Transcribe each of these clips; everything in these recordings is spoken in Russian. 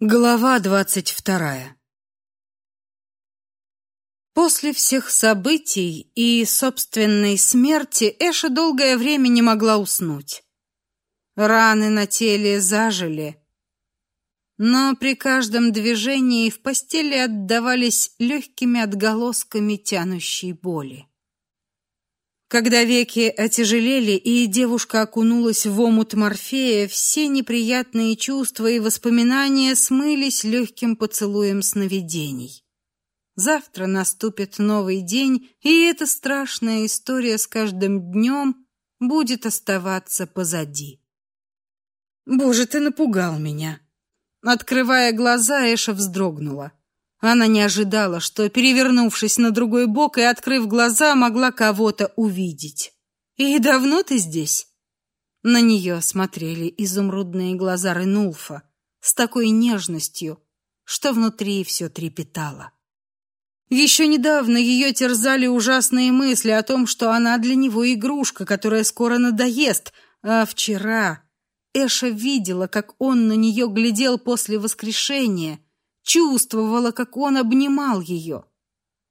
Глава двадцать вторая. После всех событий и собственной смерти Эша долгое время не могла уснуть. Раны на теле зажили, но при каждом движении в постели отдавались легкими отголосками тянущей боли. Когда веки отяжелели и девушка окунулась в омут морфея, все неприятные чувства и воспоминания смылись легким поцелуем сновидений. Завтра наступит новый день, и эта страшная история с каждым днем будет оставаться позади. Боже, ты напугал меня. Открывая глаза, Эша вздрогнула. Она не ожидала, что, перевернувшись на другой бок и открыв глаза, могла кого-то увидеть. «И давно ты здесь?» На нее смотрели изумрудные глаза Ренулфа с такой нежностью, что внутри все трепетало. Еще недавно ее терзали ужасные мысли о том, что она для него игрушка, которая скоро надоест, а вчера Эша видела, как он на нее глядел после воскрешения — чувствовала, как он обнимал ее.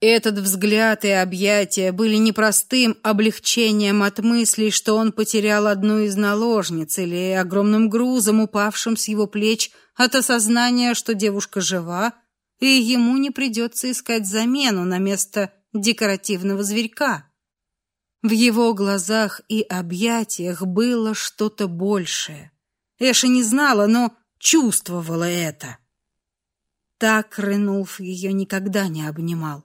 Этот взгляд и объятия были непростым облегчением от мысли, что он потерял одну из наложниц, или огромным грузом, упавшим с его плеч от осознания, что девушка жива, и ему не придется искать замену на место декоративного зверька. В его глазах и объятиях было что-то большее. Эша не знала, но чувствовала это. Так Ренулф ее никогда не обнимал.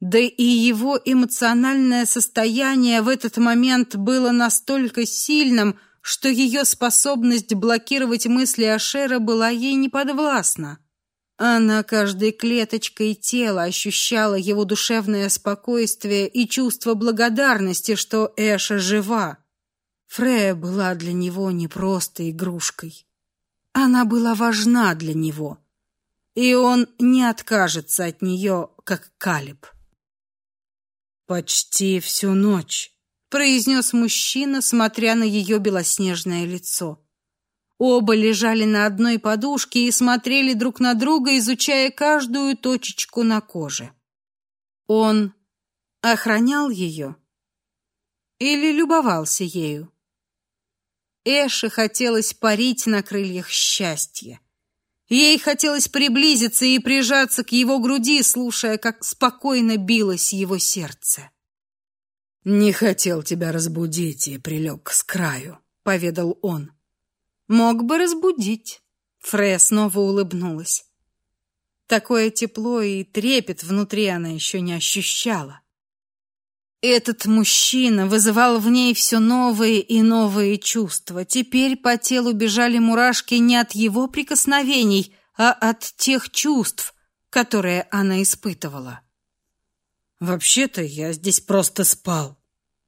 Да и его эмоциональное состояние в этот момент было настолько сильным, что ее способность блокировать мысли Ашера была ей неподвластна. Она каждой клеточкой тела ощущала его душевное спокойствие и чувство благодарности, что Эша жива. Фрея была для него не просто игрушкой. Она была важна для него и он не откажется от нее, как Калиб. Почти всю ночь, произнес мужчина, смотря на ее белоснежное лицо. Оба лежали на одной подушке и смотрели друг на друга, изучая каждую точечку на коже. Он охранял ее или любовался ею? Эше хотелось парить на крыльях счастья. Ей хотелось приблизиться и прижаться к его груди, слушая, как спокойно билось его сердце. «Не хотел тебя разбудить и прилег с краю», — поведал он. «Мог бы разбудить». Фрея снова улыбнулась. Такое тепло и трепет внутри она еще не ощущала. Этот мужчина вызывал в ней все новые и новые чувства. Теперь по телу бежали мурашки не от его прикосновений, а от тех чувств, которые она испытывала. Вообще-то я здесь просто спал.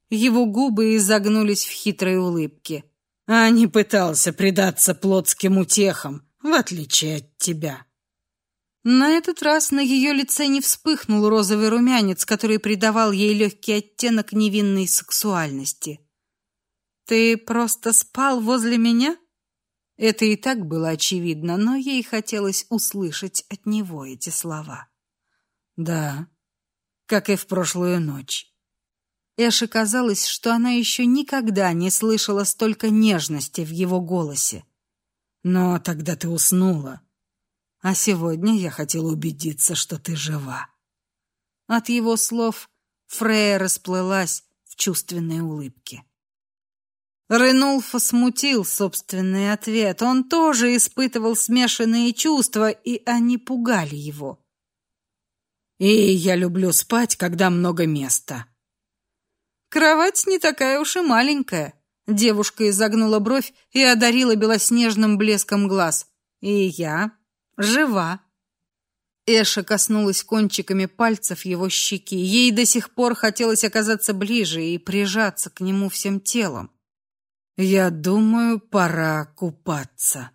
Его губы изогнулись в хитрой улыбке. А не пытался предаться плотским утехам, в отличие от тебя. На этот раз на ее лице не вспыхнул розовый румянец, который придавал ей легкий оттенок невинной сексуальности. Ты просто спал возле меня? Это и так было очевидно, но ей хотелось услышать от него эти слова. Да, как и в прошлую ночь. Эше казалось, что она еще никогда не слышала столько нежности в его голосе. Но тогда ты уснула. А сегодня я хотел убедиться, что ты жива. От его слов Фрея расплылась в чувственной улыбке. Ренулфа смутил собственный ответ. Он тоже испытывал смешанные чувства, и они пугали его. И я люблю спать, когда много места. Кровать не такая уж и маленькая. Девушка изогнула бровь и одарила белоснежным блеском глаз. И я жива. Эша коснулась кончиками пальцев его щеки. Ей до сих пор хотелось оказаться ближе и прижаться к нему всем телом. Я думаю, пора купаться.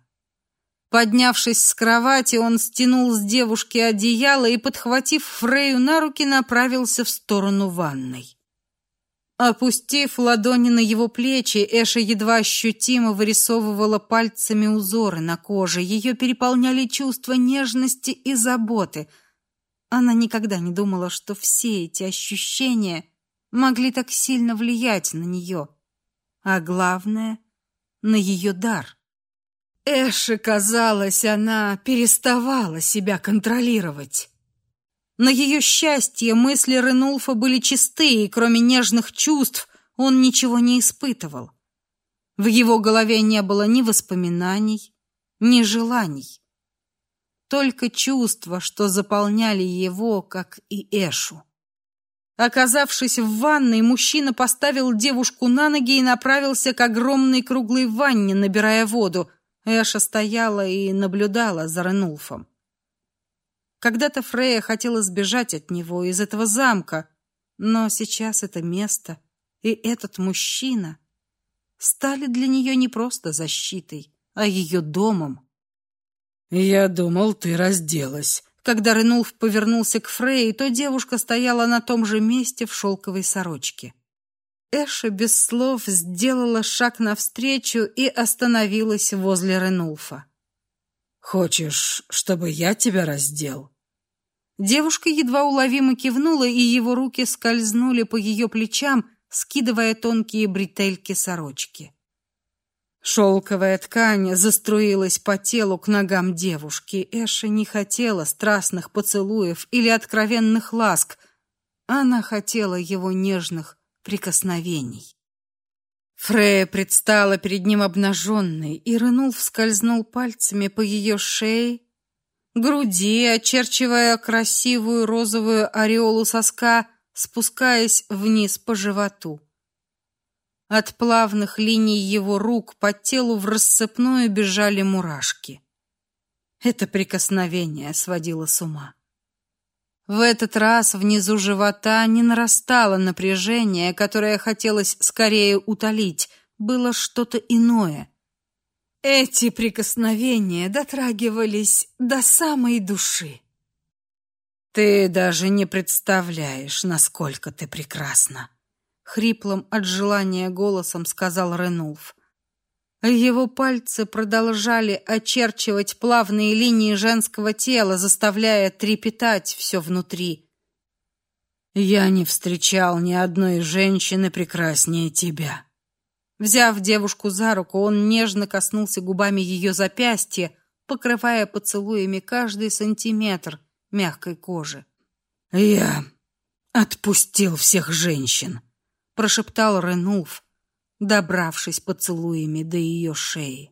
Поднявшись с кровати, он стянул с девушки одеяло и, подхватив Фрею на руки, направился в сторону ванной. Опустив ладони на его плечи, Эша едва ощутимо вырисовывала пальцами узоры на коже. Ее переполняли чувства нежности и заботы. Она никогда не думала, что все эти ощущения могли так сильно влиять на нее. А главное — на ее дар. Эше, казалось, она переставала себя контролировать. На ее счастье мысли Ренулфа были чисты, и кроме нежных чувств он ничего не испытывал. В его голове не было ни воспоминаний, ни желаний. Только чувства, что заполняли его, как и Эшу. Оказавшись в ванной, мужчина поставил девушку на ноги и направился к огромной круглой ванне, набирая воду. Эша стояла и наблюдала за Ренулфом. Когда-то Фрея хотела сбежать от него из этого замка, но сейчас это место и этот мужчина стали для нее не просто защитой, а ее домом. «Я думал, ты разделась». Когда Ренулф повернулся к Фрей, то девушка стояла на том же месте в шелковой сорочке. Эша без слов сделала шаг навстречу и остановилась возле Ренулфа. Хочешь, чтобы я тебя раздел? Девушка едва уловимо кивнула, и его руки скользнули по ее плечам, скидывая тонкие бретельки сорочки. Шелковая ткань заструилась по телу к ногам девушки. Эша не хотела страстных поцелуев или откровенных ласк. Она хотела его нежных прикосновений. Фрея предстала перед ним обнаженной, и Ренульф скользнул пальцами по ее шее, груди, очерчивая красивую розовую ореолу соска, спускаясь вниз по животу. От плавных линий его рук по телу в рассыпную бежали мурашки. Это прикосновение сводило с ума. В этот раз внизу живота не нарастало напряжение, которое хотелось скорее утолить, было что-то иное. Эти прикосновения дотрагивались до самой души. Ты даже не представляешь, насколько ты прекрасна, хриплым от желания голосом сказал Ренулф. Его пальцы продолжали очерчивать плавные линии женского тела, заставляя трепетать все внутри. Я не встречал ни одной женщины прекраснее тебя. Взяв девушку за руку, он нежно коснулся губами ее запястья, покрывая поцелуями каждый сантиметр мягкой кожи. Я отпустил всех женщин, прошептал Ренулф добравшись поцелуями до ее шеи.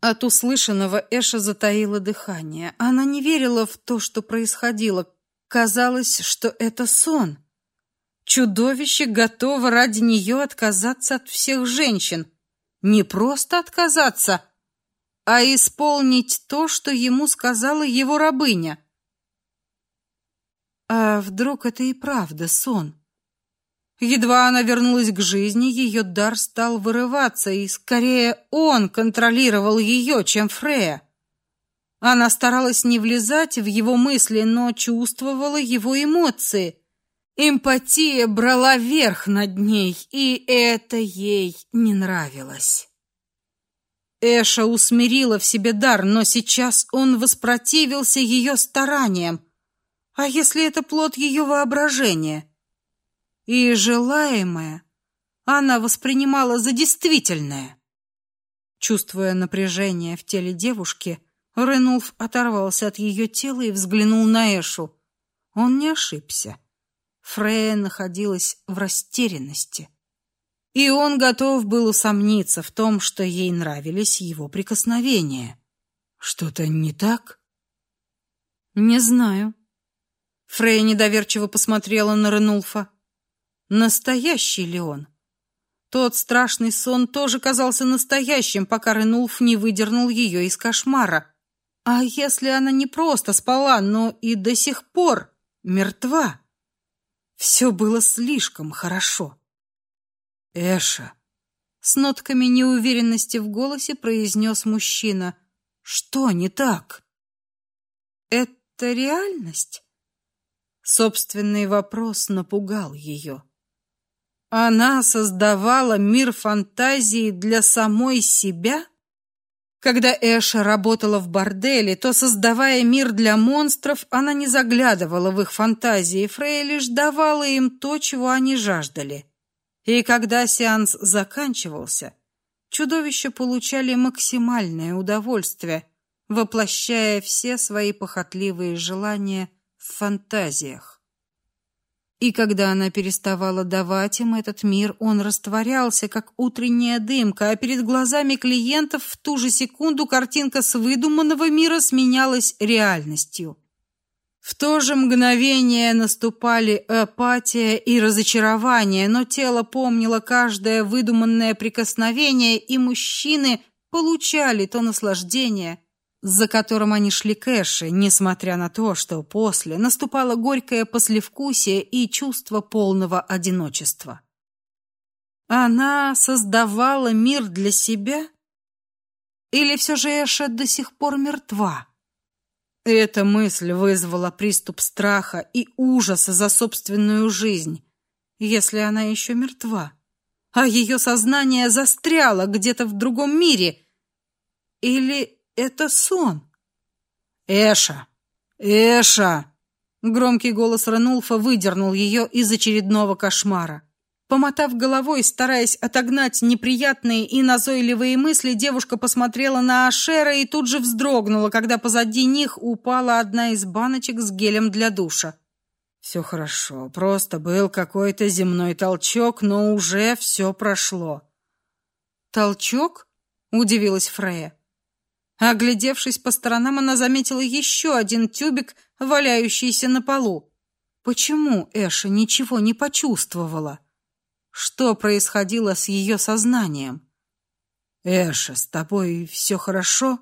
От услышанного Эша затаила дыхание. Она не верила в то, что происходило. Казалось, что это сон. Чудовище готово ради нее отказаться от всех женщин. Не просто отказаться, а исполнить то, что ему сказала его рабыня. А вдруг это и правда сон? Едва она вернулась к жизни, ее дар стал вырываться, и скорее он контролировал ее, чем Фрея. Она старалась не влезать в его мысли, но чувствовала его эмоции. Эмпатия брала верх над ней, и это ей не нравилось. Эша усмирила в себе дар, но сейчас он воспротивился ее стараниям. А если это плод ее воображения? И желаемое она воспринимала за действительное. Чувствуя напряжение в теле девушки, Ренулф оторвался от ее тела и взглянул на Эшу. Он не ошибся. Фрея находилась в растерянности. И он готов был усомниться в том, что ей нравились его прикосновения. Что-то не так? Не знаю. Фрея недоверчиво посмотрела на Ренулфа. Настоящий ли он? Тот страшный сон тоже казался настоящим, пока Ренулф не выдернул ее из кошмара. А если она не просто спала, но и до сих пор мертва? Все было слишком хорошо. Эша, с нотками неуверенности в голосе произнес мужчина. Что не так? Это реальность? Собственный вопрос напугал ее. Она создавала мир фантазии для самой себя? Когда Эша работала в борделе, то, создавая мир для монстров, она не заглядывала в их фантазии, Фрей лишь давала им то, чего они жаждали. И когда сеанс заканчивался, чудовища получали максимальное удовольствие, воплощая все свои похотливые желания в фантазиях. И когда она переставала давать им этот мир, он растворялся, как утренняя дымка, а перед глазами клиентов в ту же секунду картинка с выдуманного мира сменялась реальностью. В то же мгновение наступали апатия и разочарование, но тело помнило каждое выдуманное прикосновение, и мужчины получали то наслаждение, за которым они шли к Эше, несмотря на то, что после наступало горькое послевкусие и чувство полного одиночества. Она создавала мир для себя? Или все же Эша до сих пор мертва? Эта мысль вызвала приступ страха и ужаса за собственную жизнь, если она еще мертва, а ее сознание застряло где-то в другом мире. Или это сон. Эша! Эша! Громкий голос Ранулфа выдернул ее из очередного кошмара. Помотав головой, стараясь отогнать неприятные и назойливые мысли, девушка посмотрела на Ашера и тут же вздрогнула, когда позади них упала одна из баночек с гелем для душа. Все хорошо, просто был какой-то земной толчок, но уже все прошло. Толчок? удивилась Фрея. Оглядевшись по сторонам, она заметила еще один тюбик, валяющийся на полу. Почему Эша ничего не почувствовала? Что происходило с ее сознанием? Эша, с тобой все хорошо?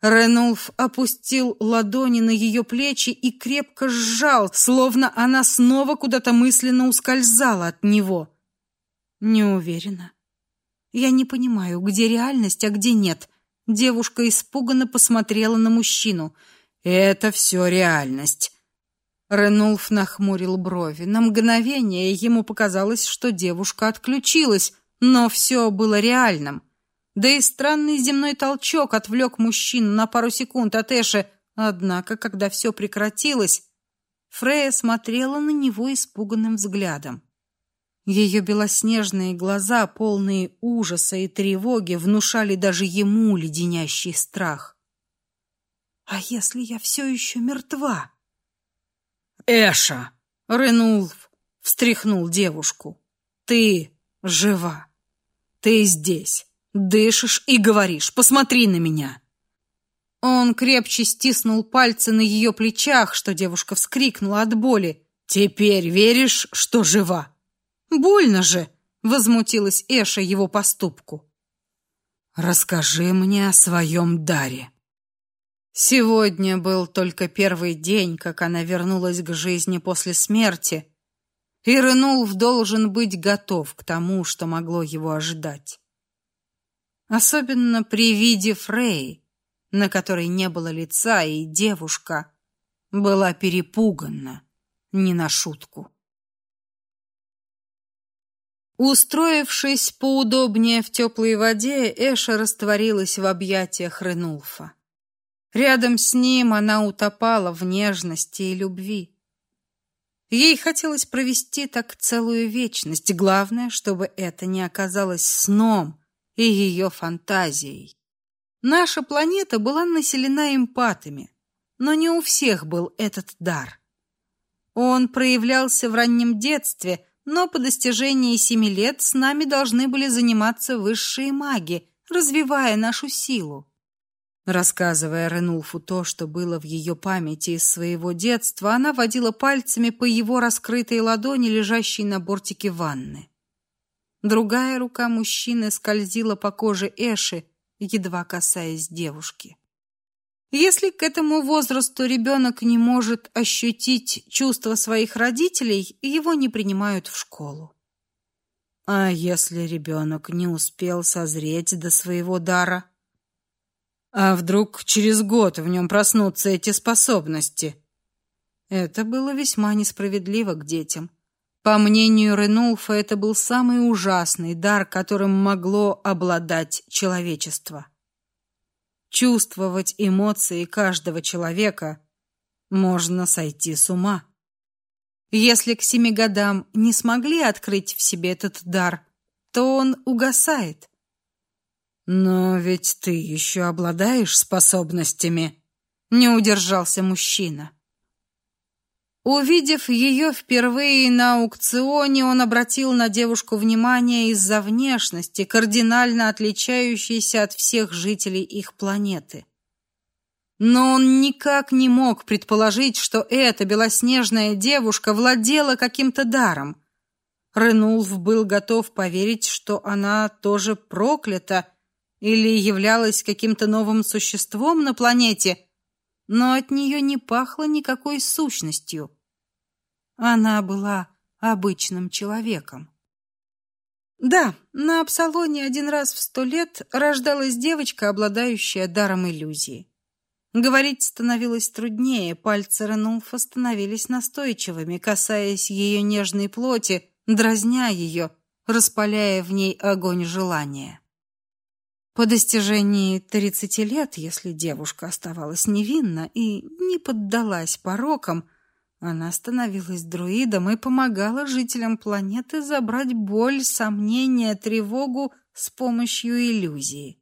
Ренулф опустил ладони на ее плечи и крепко сжал, словно она снова куда-то мысленно ускользала от него. Не уверена. Я не понимаю, где реальность, а где нет. Девушка испуганно посмотрела на мужчину. Это все реальность. Ренулф нахмурил брови. На мгновение ему показалось, что девушка отключилась, но все было реальным. Да и странный земной толчок отвлек мужчину на пару секунд от Эши. Однако, когда все прекратилось, Фрея смотрела на него испуганным взглядом. Ее белоснежные глаза, полные ужаса и тревоги, внушали даже ему леденящий страх. А если я все еще мертва? Эша, Ренулф встряхнул девушку. Ты жива. Ты здесь, дышишь и говоришь. Посмотри на меня. Он крепче стиснул пальцы на ее плечах, что девушка вскрикнула от боли. Теперь веришь, что жива? Больно же, возмутилась Эша его поступку. Расскажи мне о своем даре. Сегодня был только первый день, как она вернулась к жизни после смерти, и Ренулф должен быть готов к тому, что могло его ожидать. Особенно при виде Фрей, на которой не было лица, и девушка была перепугана не на шутку. Устроившись поудобнее в теплой воде, Эша растворилась в объятиях Ренулфа. Рядом с ним она утопала в нежности и любви. Ей хотелось провести так целую вечность, главное, чтобы это не оказалось сном и ее фантазией. Наша планета была населена эмпатами, но не у всех был этот дар. Он проявлялся в раннем детстве, но по достижении семи лет с нами должны были заниматься высшие маги, развивая нашу силу. Рассказывая Ренулфу то, что было в ее памяти из своего детства, она водила пальцами по его раскрытой ладони, лежащей на бортике ванны. Другая рука мужчины скользила по коже Эши, едва касаясь девушки. Если к этому возрасту ребенок не может ощутить чувства своих родителей, его не принимают в школу. А если ребенок не успел созреть до своего дара? А вдруг через год в нем проснутся эти способности? Это было весьма несправедливо к детям. По мнению Ренулфа, это был самый ужасный дар, которым могло обладать человечество. Чувствовать эмоции каждого человека можно сойти с ума. Если к семи годам не смогли открыть в себе этот дар, то он угасает. Но ведь ты еще обладаешь способностями, не удержался мужчина. Увидев ее впервые на аукционе, он обратил на девушку внимание из-за внешности, кардинально отличающейся от всех жителей их планеты. Но он никак не мог предположить, что эта белоснежная девушка владела каким-то даром. Ренулф был готов поверить, что она тоже проклята или являлась каким-то новым существом на планете, но от нее не пахло никакой сущностью. Она была обычным человеком. Да, на Апсалоне один раз в сто лет рождалась девочка, обладающая даром иллюзии. Говорить становилось труднее, пальцы Ренулфа становились настойчивыми, касаясь ее нежной плоти, дразня ее, распаляя в ней огонь желания. По достижении тридцати лет, если девушка оставалась невинна и не поддалась порокам, она становилась друидом и помогала жителям планеты забрать боль, сомнения, тревогу с помощью иллюзии.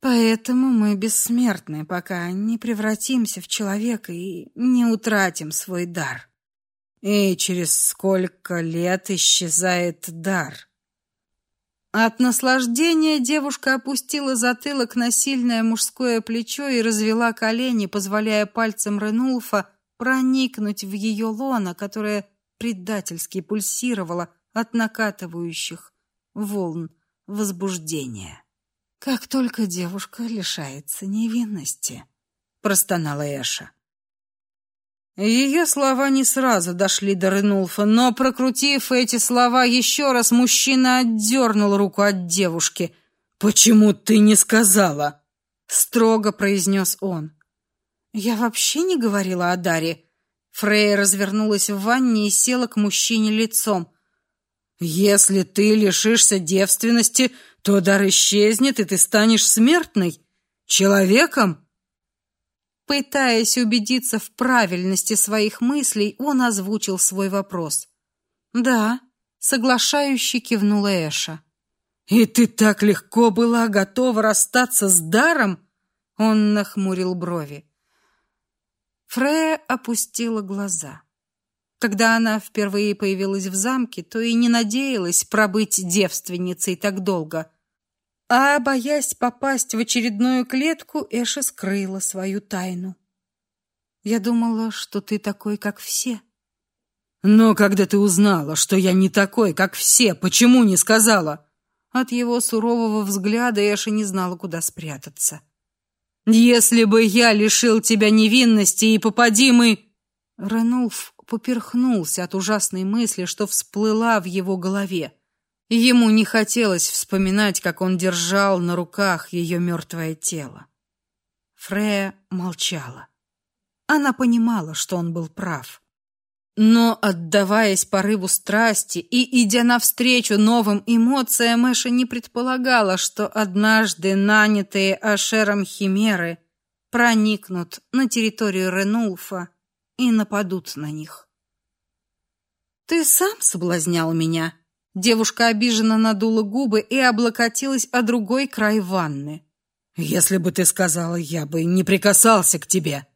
Поэтому мы бессмертны, пока не превратимся в человека и не утратим свой дар. И через сколько лет исчезает дар? От наслаждения девушка опустила затылок на сильное мужское плечо и развела колени, позволяя пальцам Ренулфа проникнуть в ее лоно, которое предательски пульсировало от накатывающих волн возбуждения. Как только девушка лишается невинности, простонала Эша. Ее слова не сразу дошли до Ренулфа, но прокрутив эти слова еще раз, мужчина отдернул руку от девушки. "Почему ты не сказала?" строго произнес он. Я вообще не говорила о Даре. Фрей развернулась в ванне и села к мужчине лицом. Если ты лишишься девственности, то дар исчезнет, и ты станешь смертной, человеком. Пытаясь убедиться в правильности своих мыслей, он озвучил свой вопрос. Да, соглашающе кивнула Эша. И ты так легко была готова расстаться с даром? Он нахмурил брови. Фрея опустила глаза. Когда она впервые появилась в замке, то и не надеялась пробыть девственницей так долго. А боясь попасть в очередную клетку, Эша скрыла свою тайну. Я думала, что ты такой, как все. Но когда ты узнала, что я не такой, как все, почему не сказала? От его сурового взгляда Эша не знала, куда спрятаться. Если бы я лишил тебя невинности и попади мы Ренулф поперхнулся от ужасной мысли, что всплыла в его голове. Ему не хотелось вспоминать, как он держал на руках ее мертвое тело. Фрея молчала. Она понимала, что он был прав. Но отдаваясь порыву страсти и идя навстречу новым эмоциям, Эша не предполагала, что однажды нанятые Ашером химеры проникнут на территорию Ренулфа и нападут на них. Ты сам соблазнял меня. Девушка обиженно надула губы и облокотилась о другой край ванны. Если бы ты сказала, я бы не прикасался к тебе.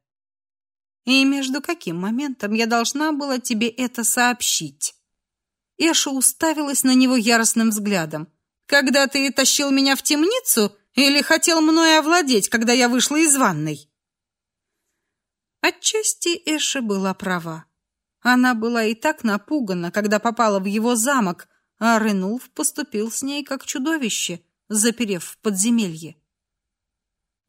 И между каким моментом я должна была тебе это сообщить? Эша уставилась на него яростным взглядом. Когда ты тащил меня в темницу или хотел мной овладеть, когда я вышла из ванной? Отчасти Эша была права. Она была и так напугана, когда попала в его замок, а Ренулф поступил с ней как чудовище, заперев в подземелье.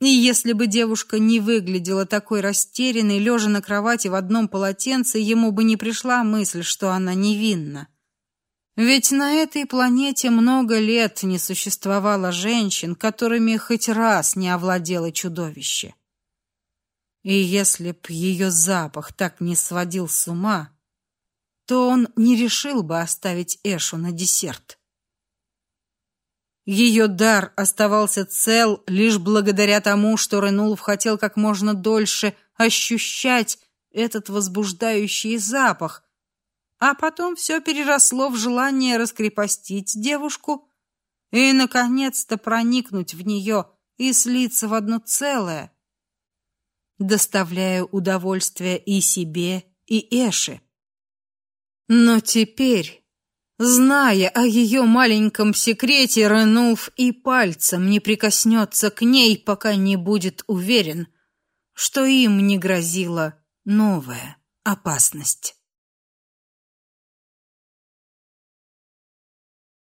И если бы девушка не выглядела такой растерянной, лежа на кровати в одном полотенце, ему бы не пришла мысль, что она невинна. Ведь на этой планете много лет не существовало женщин, которыми хоть раз не овладело чудовище. И если б ее запах так не сводил с ума, то он не решил бы оставить Эшу на десерт. Ее дар оставался цел лишь благодаря тому, что Ренулф хотел как можно дольше ощущать этот возбуждающий запах, а потом все переросло в желание раскрепостить девушку и наконец-то проникнуть в нее и слиться в одно целое, доставляя удовольствие и себе, и Эше. Но теперь, зная о ее маленьком секрете, Ренулф и пальцем не прикоснется к ней, пока не будет уверен, что им не грозила новая опасность.